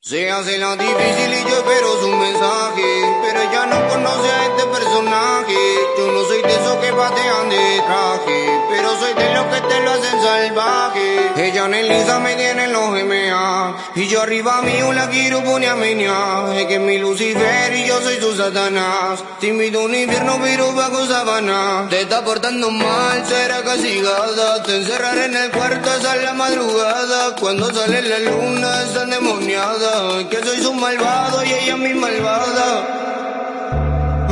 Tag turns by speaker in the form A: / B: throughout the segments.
A: Se hace la difícil y yo espero su mensaje, pero ella no conoce a este personaje. Yo no soy de esos que patean de traje, Ella en Elisa me tiene los GMA, y yo arriba mío la quiero poner a. Es que es mi Lucifer y yo soy su Satanás. Te invito a un infierno, pero bajo sabana. Te está portando mal, será castigada. Te encerraré en el cuarto, es la madrugada. Cuando sale la luna, está endemoniada que soy su malvado y ella mi malvada.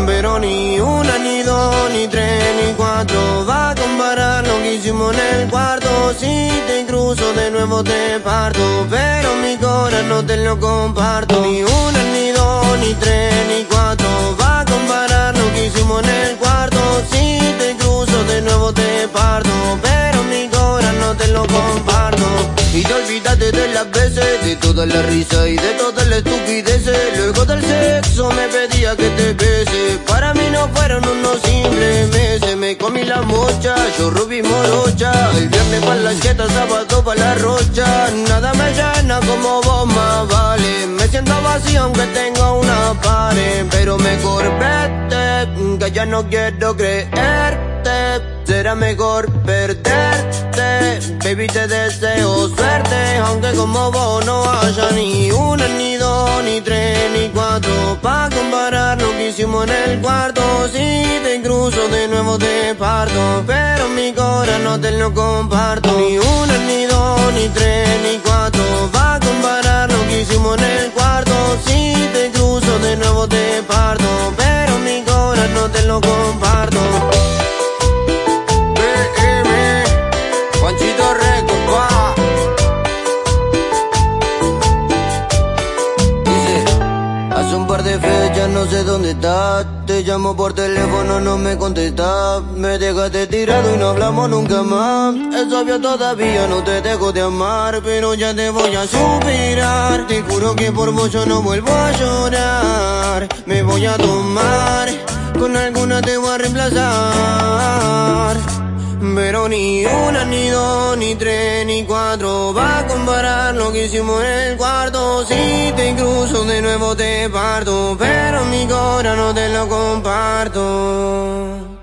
A: Pero ni una, ni dos, ni tres, ni cuatro va a comparar lo que hicimos en el cuarto. Si te de nuevo te parto, pero mi corazón no te lo comparto. Ni una, ni dos, ni tres, ni cuatro va a comparar lo que hicimos en el cuarto. Si te cruzo de nuevo te parto, pero mi corazón no te lo comparto. Y te olvidaste de las veces, de toda la risa y de toda la estupidez. Luego del sexo me pedía que te bese. Para mí no fueron unos simples meses. Me comí la mocha, yo rubí morocha. Para la jeta, sábado para la rocha. Nada me llena como vos más vale. Me siento vacío aunque tengo una pared. Pero me corpete, que ya no quiero creerte. Será mejor perderte. Baby, te deseo suerte, aunque como vos no haya ni una, ni dos, ni tres, ni cuatro. Pa' comparar lo que hicimos en el cuarto. Si te cruzo de te parto, pero mi corazón no te lo comparto. Ni una, ni dos, ni tres, Te llamo por teléfono, no me contestas. Me dejaste tirado y no hablamos nunca más. Es obvio todavía no te dejo de amar, pero ya te voy a superar. Te juro que por vos yo no vuelvo a llorar. Me voy a tomar, con alguna te voy a reemplazar. Pero ni una, ni dos, ni tres, ni cuatro Va a comparar lo que hicimos en el cuarto Si te nuevo te parto Pero mi corazón no te lo comparto